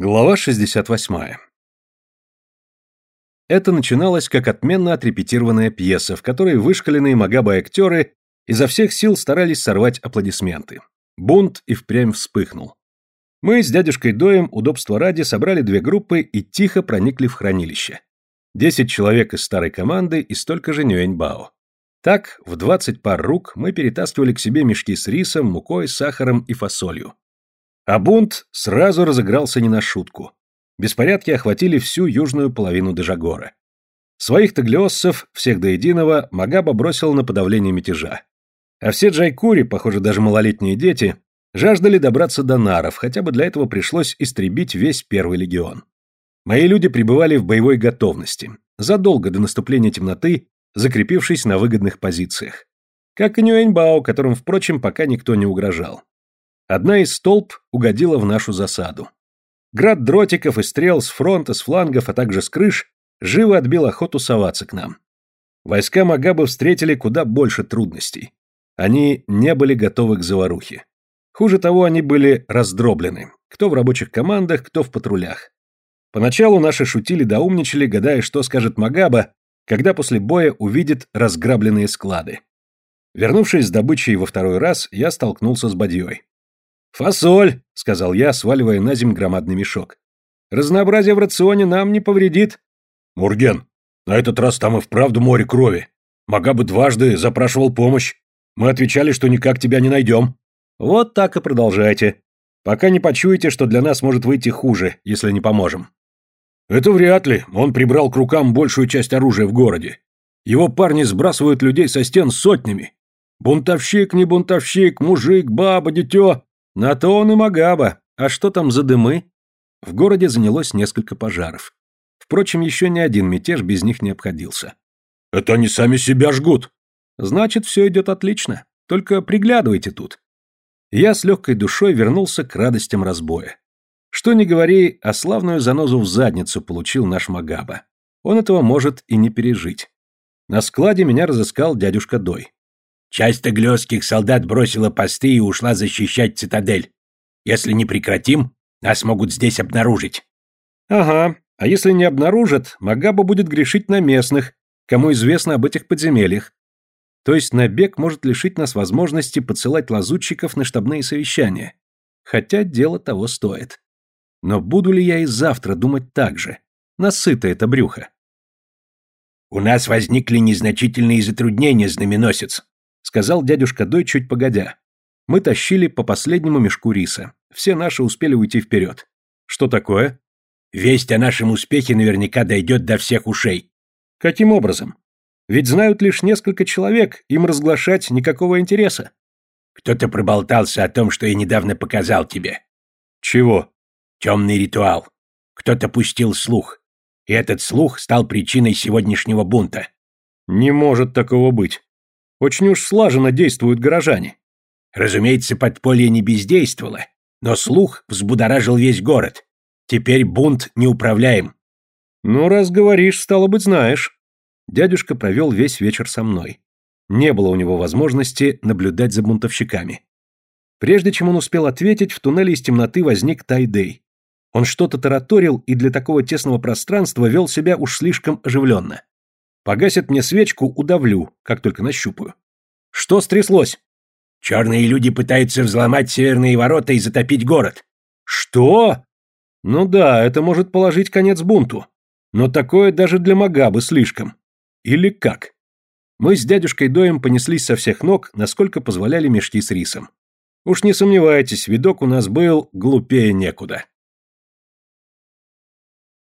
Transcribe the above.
Глава 68. Это начиналось как отменно отрепетированная пьеса, в которой вышкаленные Магабы-актеры изо всех сил старались сорвать аплодисменты. Бунт и впрямь вспыхнул. Мы с дядюшкой Доем, удобства ради, собрали две группы и тихо проникли в хранилище. Десять человек из старой команды и столько же Нюэньбао. Так, в двадцать пар рук мы перетаскивали к себе мешки с рисом, мукой, сахаром и фасолью. А бунт сразу разыгрался не на шутку. Беспорядки охватили всю южную половину Дежагора. Своих таглиоссов, всех до единого, Магаба бросил на подавление мятежа. А все джайкури, похоже, даже малолетние дети, жаждали добраться до наров, хотя бы для этого пришлось истребить весь первый легион. Мои люди пребывали в боевой готовности, задолго до наступления темноты, закрепившись на выгодных позициях. Как и Нюэньбао, которым, впрочем, пока никто не угрожал. Одна из столб угодила в нашу засаду. Град дротиков и стрел с фронта, с флангов, а также с крыш живо отбил охоту соваться к нам. Войска Магабы встретили куда больше трудностей. Они не были готовы к заварухе. Хуже того, они были раздроблены. Кто в рабочих командах, кто в патрулях. Поначалу наши шутили да умничали, гадая, что скажет Магаба, когда после боя увидит разграбленные склады. Вернувшись с добычей во второй раз, я столкнулся с Бадьей. «Фасоль», — сказал я, сваливая на земь громадный мешок. «Разнообразие в рационе нам не повредит». «Мурген, на этот раз там и вправду море крови. Магабы дважды запрашивал помощь. Мы отвечали, что никак тебя не найдем». «Вот так и продолжайте. Пока не почуете, что для нас может выйти хуже, если не поможем». «Это вряд ли. Он прибрал к рукам большую часть оружия в городе. Его парни сбрасывают людей со стен сотнями. Бунтовщик, не бунтовщик, мужик, баба, дитё. На то он и Магаба. А что там за дымы? В городе занялось несколько пожаров. Впрочем, еще ни один мятеж без них не обходился. Это они сами себя жгут. Значит, все идет отлично. Только приглядывайте тут. Я с легкой душой вернулся к радостям разбоя. Что ни говори, а славную занозу в задницу получил наш Магаба. Он этого может и не пережить. На складе меня разыскал дядюшка Дой. Часть таглёских солдат бросила посты и ушла защищать цитадель. Если не прекратим, нас могут здесь обнаружить. Ага, а если не обнаружат, Магаба будет грешить на местных, кому известно об этих подземельях. То есть набег может лишить нас возможности посылать лазутчиков на штабные совещания. Хотя дело того стоит. Но буду ли я и завтра думать так же? Насыто это брюхо. У нас возникли незначительные затруднения, знаменосец сказал дядюшка Дой чуть погодя. Мы тащили по последнему мешку риса. Все наши успели уйти вперед. Что такое? Весть о нашем успехе наверняка дойдет до всех ушей. Каким образом? Ведь знают лишь несколько человек, им разглашать никакого интереса. Кто-то проболтался о том, что я недавно показал тебе. Чего? Темный ритуал. Кто-то пустил слух. И этот слух стал причиной сегодняшнего бунта. Не может такого быть. Очень уж слаженно действуют горожане. Разумеется, подполье не бездействовало, но слух взбудоражил весь город. Теперь бунт неуправляем. Ну, раз говоришь, стало быть, знаешь. Дядюшка провел весь вечер со мной. Не было у него возможности наблюдать за бунтовщиками. Прежде чем он успел ответить, в туннеле из темноты возник Тайдей. Он что-то тараторил и для такого тесного пространства вел себя уж слишком оживленно. Погасит мне свечку, удавлю, как только нащупаю. Что стряслось? Черные люди пытаются взломать северные ворота и затопить город. Что? Ну да, это может положить конец бунту. Но такое даже для Магабы слишком. Или как? Мы с дядюшкой Доем понеслись со всех ног, насколько позволяли мешки с рисом. Уж не сомневайтесь, видок у нас был глупее некуда.